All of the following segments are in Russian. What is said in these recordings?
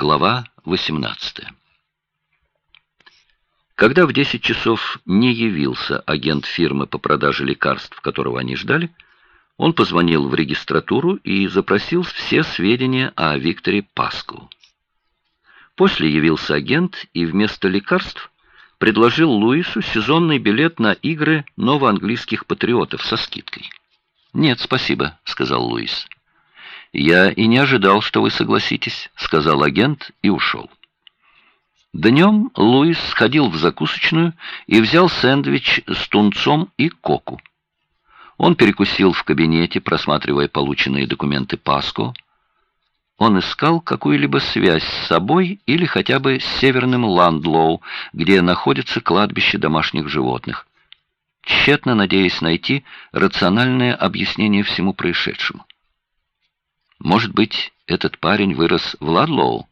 Глава 18 Когда в 10 часов не явился агент фирмы по продаже лекарств, которого они ждали, он позвонил в регистратуру и запросил все сведения о Викторе Паску. После явился агент и вместо лекарств предложил Луису сезонный билет на игры новоанглийских патриотов со скидкой. «Нет, спасибо», — сказал Луис. «Я и не ожидал, что вы согласитесь», — сказал агент и ушел. Днем Луис сходил в закусочную и взял сэндвич с тунцом и коку. Он перекусил в кабинете, просматривая полученные документы Паско. Он искал какую-либо связь с собой или хотя бы с северным Ландлоу, где находится кладбище домашних животных, тщетно надеясь найти рациональное объяснение всему происшедшему. Может быть, этот парень вырос в Ладлоу?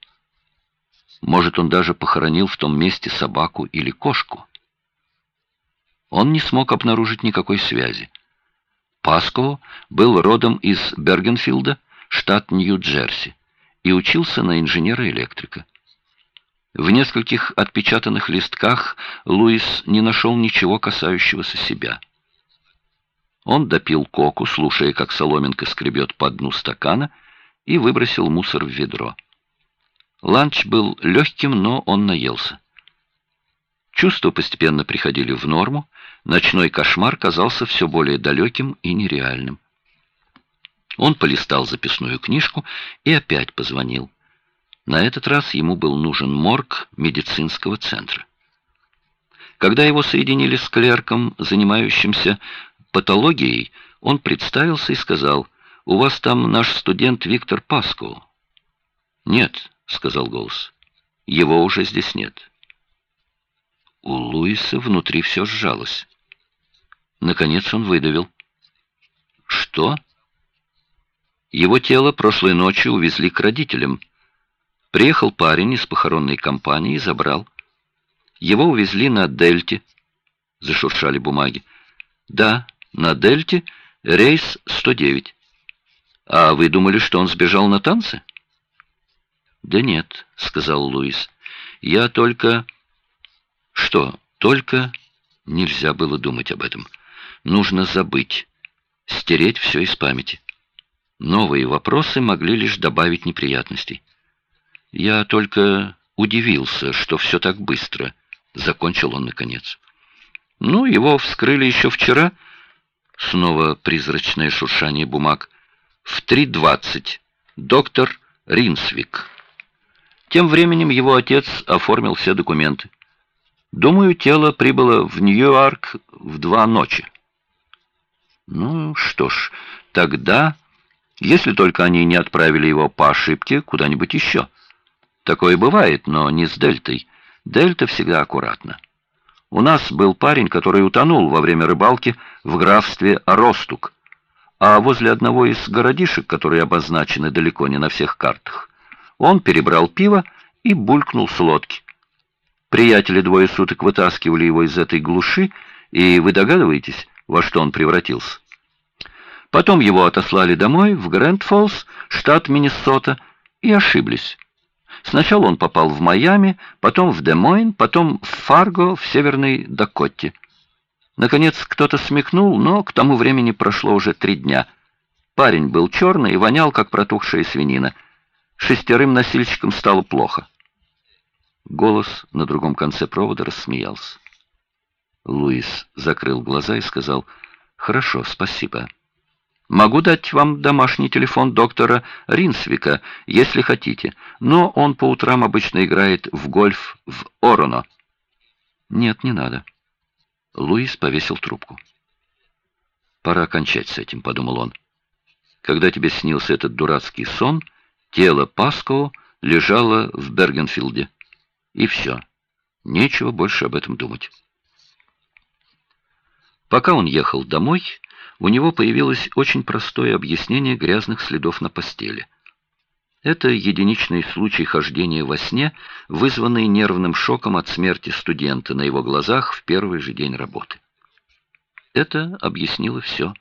Может, он даже похоронил в том месте собаку или кошку? Он не смог обнаружить никакой связи. Паско был родом из Бергенфилда, штат Нью-Джерси, и учился на инженера-электрика. В нескольких отпечатанных листках Луис не нашел ничего касающегося себя. Он допил коку, слушая, как соломинка скребет по дну стакана, и выбросил мусор в ведро. Ланч был легким, но он наелся. Чувства постепенно приходили в норму, ночной кошмар казался все более далеким и нереальным. Он полистал записную книжку и опять позвонил. На этот раз ему был нужен морг медицинского центра. Когда его соединили с клерком, занимающимся патологией, он представился и сказал, «У вас там наш студент Виктор Паско». «Нет», — сказал голос, — «его уже здесь нет». У Луиса внутри все сжалось. Наконец он выдавил. «Что?» Его тело прошлой ночью увезли к родителям. Приехал парень из похоронной компании и забрал. Его увезли на Дельте. Зашуршали бумаги. Да, на Дельте рейс 109. А вы думали, что он сбежал на танцы? Да нет, сказал Луис. Я только... Что, только... Нельзя было думать об этом. Нужно забыть. Стереть все из памяти. Новые вопросы могли лишь добавить неприятностей. Я только удивился, что все так быстро. Закончил он наконец. Ну, его вскрыли еще вчера, — Снова призрачное шуршание бумаг. В 3.20. Доктор Ринсвик. Тем временем его отец оформил все документы. Думаю, тело прибыло в Нью-Йорк в два ночи. Ну что ж, тогда, если только они не отправили его по ошибке куда-нибудь еще. Такое бывает, но не с Дельтой. Дельта всегда аккуратна. У нас был парень, который утонул во время рыбалки в графстве Ростук, а возле одного из городишек, которые обозначены далеко не на всех картах, он перебрал пиво и булькнул с лодки. Приятели двое суток вытаскивали его из этой глуши, и вы догадываетесь, во что он превратился? Потом его отослали домой, в Грэнд-Фоллс, штат Миннесота, и ошиблись. Сначала он попал в Майами, потом в Де-Мойн, потом в Фарго в Северной Дакоте. Наконец кто-то смекнул, но к тому времени прошло уже три дня. Парень был черный и вонял, как протухшая свинина. Шестерым носильщикам стало плохо. Голос на другом конце провода рассмеялся. Луис закрыл глаза и сказал «Хорошо, спасибо». Могу дать вам домашний телефон доктора Ринсвика, если хотите, но он по утрам обычно играет в гольф в Ороно. Нет, не надо. Луис повесил трубку. Пора кончать с этим, подумал он. Когда тебе снился этот дурацкий сон, тело Паско лежало в Бергенфилде. И все. Нечего больше об этом думать. Пока он ехал домой, у него появилось очень простое объяснение грязных следов на постели. Это единичный случай хождения во сне, вызванный нервным шоком от смерти студента на его глазах в первый же день работы. Это объяснило все.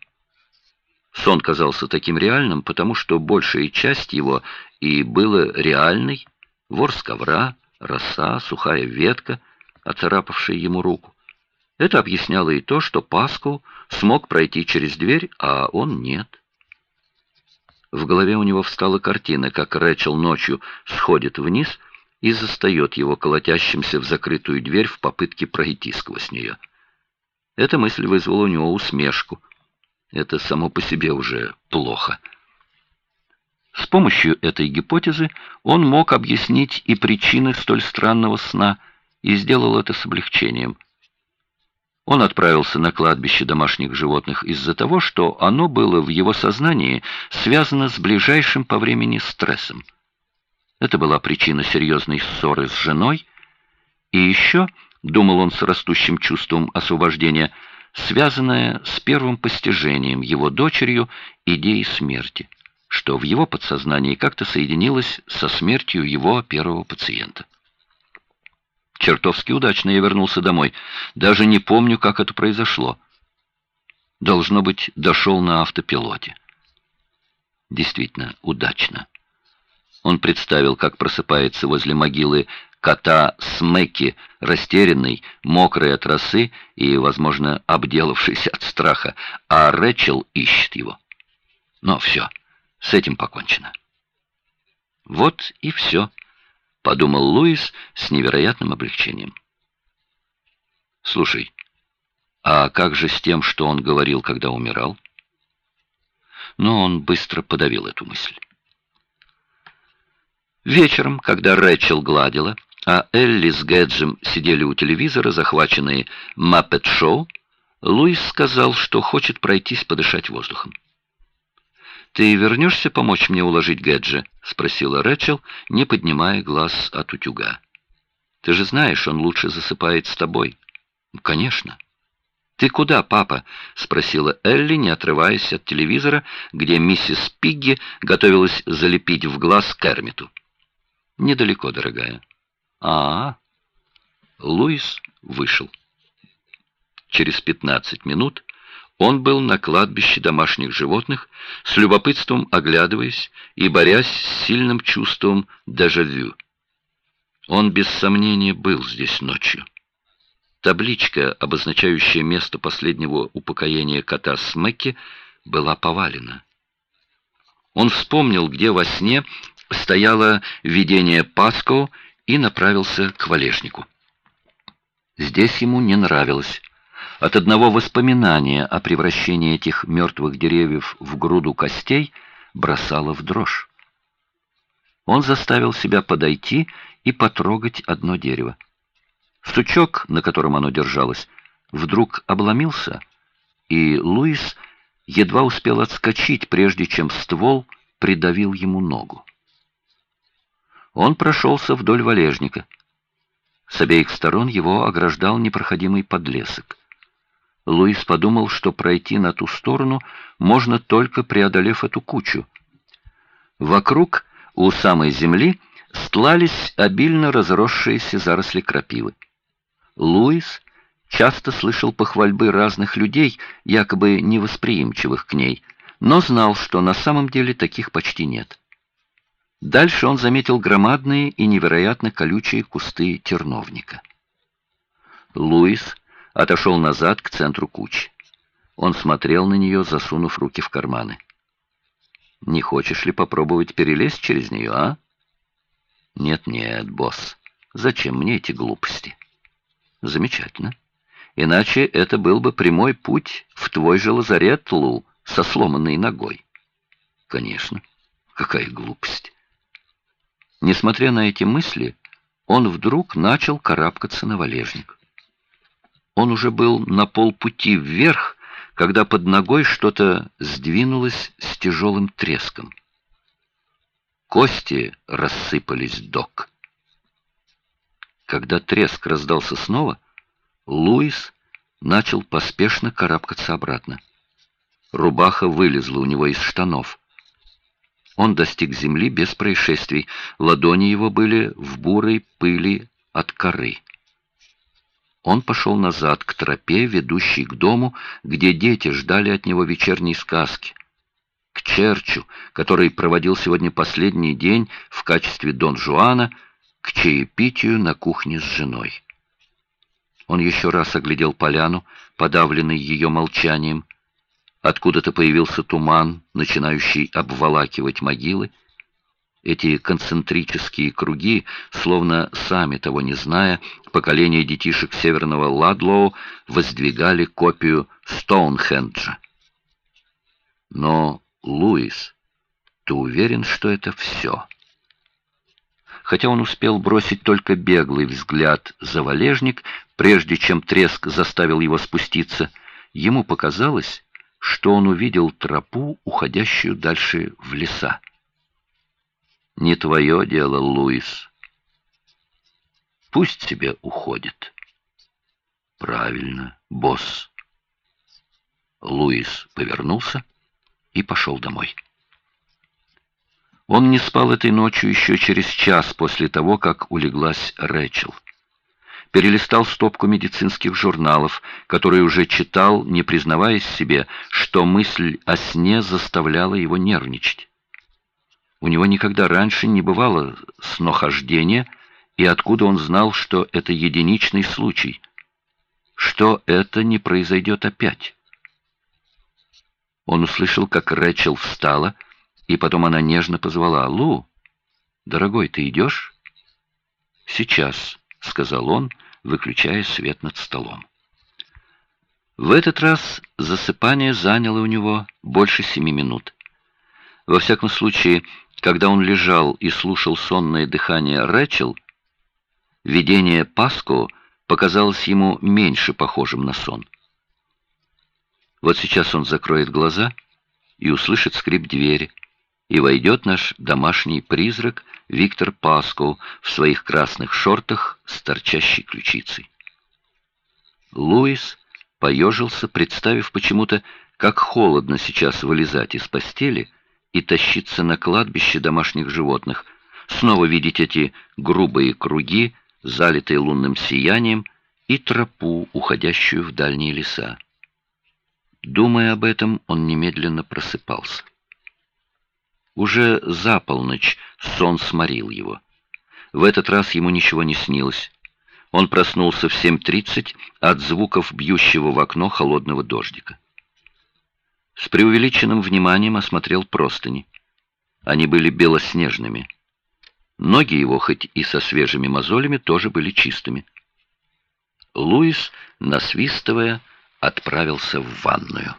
Сон казался таким реальным, потому что большая часть его и была реальной, Вор с ковра, роса, сухая ветка, оцарапавшая ему руку. Это объясняло и то, что Паску смог пройти через дверь, а он нет. В голове у него встала картина, как Рэчел ночью сходит вниз и застает его колотящимся в закрытую дверь в попытке пройти сквозь нее. Эта мысль вызвала у него усмешку. Это само по себе уже плохо. С помощью этой гипотезы он мог объяснить и причины столь странного сна, и сделал это с облегчением. Он отправился на кладбище домашних животных из-за того, что оно было в его сознании связано с ближайшим по времени стрессом. Это была причина серьезной ссоры с женой, и еще, думал он с растущим чувством освобождения, связанная с первым постижением его дочерью идеи смерти что в его подсознании как-то соединилось со смертью его первого пациента. Чертовски удачно я вернулся домой. Даже не помню, как это произошло. Должно быть, дошел на автопилоте. Действительно, удачно. Он представил, как просыпается возле могилы кота Смеки, растерянный, мокрый от росы и, возможно, обделавшийся от страха, а Рэчел ищет его. Но все. С этим покончено. Вот и все, подумал Луис с невероятным облегчением. Слушай, а как же с тем, что он говорил, когда умирал? Но он быстро подавил эту мысль. Вечером, когда Рэчел гладила, а Элли с Гэджем сидели у телевизора, захваченные Маппет-шоу, Луис сказал, что хочет пройтись подышать воздухом. «Ты вернешься помочь мне уложить Гэджи?» — спросила Рэчел, не поднимая глаз от утюга. «Ты же знаешь, он лучше засыпает с тобой». «Конечно». «Ты куда, папа?» — спросила Элли, не отрываясь от телевизора, где миссис Пигги готовилась залепить в глаз Кермиту. «Недалеко, дорогая». «А, -а, -а. Луис вышел. Через пятнадцать минут он был на кладбище домашних животных, с любопытством оглядываясь и борясь с сильным чувством дежавю. Он без сомнения был здесь ночью. Табличка, обозначающая место последнего упокоения кота Смеки, была повалена. Он вспомнил, где во сне стояло видение Паско и направился к валежнику. Здесь ему не нравилось. От одного воспоминания о превращении этих мертвых деревьев в груду костей бросало в дрожь. Он заставил себя подойти и потрогать одно дерево. Сучок, на котором оно держалось, вдруг обломился, и Луис едва успел отскочить, прежде чем ствол придавил ему ногу. Он прошелся вдоль валежника. С обеих сторон его ограждал непроходимый подлесок. Луис подумал, что пройти на ту сторону можно только преодолев эту кучу. Вокруг, у самой земли, стлались обильно разросшиеся заросли крапивы. Луис часто слышал похвальбы разных людей, якобы невосприимчивых к ней, но знал, что на самом деле таких почти нет. Дальше он заметил громадные и невероятно колючие кусты терновника. Луис отошел назад к центру кучи. Он смотрел на нее, засунув руки в карманы. «Не хочешь ли попробовать перелезть через нее, а?» «Нет-нет, босс, зачем мне эти глупости?» «Замечательно. Иначе это был бы прямой путь в твой же лазарет, Лу, со сломанной ногой». «Конечно. Какая глупость!» Несмотря на эти мысли, он вдруг начал карабкаться на валежник. Он уже был на полпути вверх, когда под ногой что-то сдвинулось с тяжелым треском. Кости рассыпались док. Когда треск раздался снова, Луис начал поспешно карабкаться обратно. Рубаха вылезла у него из штанов. Он достиг земли без происшествий. Ладони его были в бурой пыли от коры. Он пошел назад к тропе, ведущей к дому, где дети ждали от него вечерней сказки. К Черчу, который проводил сегодня последний день в качестве Дон Жуана, к чаепитию на кухне с женой. Он еще раз оглядел поляну, подавленный ее молчанием. Откуда-то появился туман, начинающий обволакивать могилы. Эти концентрические круги, словно сами того не зная, поколение детишек северного Ладлоу воздвигали копию Стоунхенджа. Но, Луис, ты уверен, что это все? Хотя он успел бросить только беглый взгляд за валежник, прежде чем треск заставил его спуститься, ему показалось, что он увидел тропу, уходящую дальше в леса. Не твое дело, Луис. Пусть себе уходит. Правильно, босс. Луис повернулся и пошел домой. Он не спал этой ночью еще через час после того, как улеглась Рэчел. Перелистал стопку медицинских журналов, которые уже читал, не признаваясь себе, что мысль о сне заставляла его нервничать. У него никогда раньше не бывало снохождения, и откуда он знал, что это единичный случай, что это не произойдет опять. Он услышал, как Рэчел встала, и потом она нежно позвала «Лу, дорогой, ты идешь?» «Сейчас», — сказал он, выключая свет над столом. В этот раз засыпание заняло у него больше семи минут. Во всяком случае, когда он лежал и слушал сонное дыхание Рэчел, видение Паско показалось ему меньше похожим на сон. Вот сейчас он закроет глаза и услышит скрип двери, и войдет наш домашний призрак Виктор Паско в своих красных шортах с торчащей ключицей. Луис поежился, представив почему-то, как холодно сейчас вылезать из постели и тащиться на кладбище домашних животных, снова видеть эти грубые круги, залитые лунным сиянием, и тропу, уходящую в дальние леса. Думая об этом, он немедленно просыпался. Уже за полночь сон сморил его. В этот раз ему ничего не снилось. Он проснулся в 7.30 от звуков бьющего в окно холодного дождика. С преувеличенным вниманием осмотрел простыни. Они были белоснежными. Ноги его, хоть и со свежими мозолями, тоже были чистыми. Луис, насвистывая, отправился в ванную.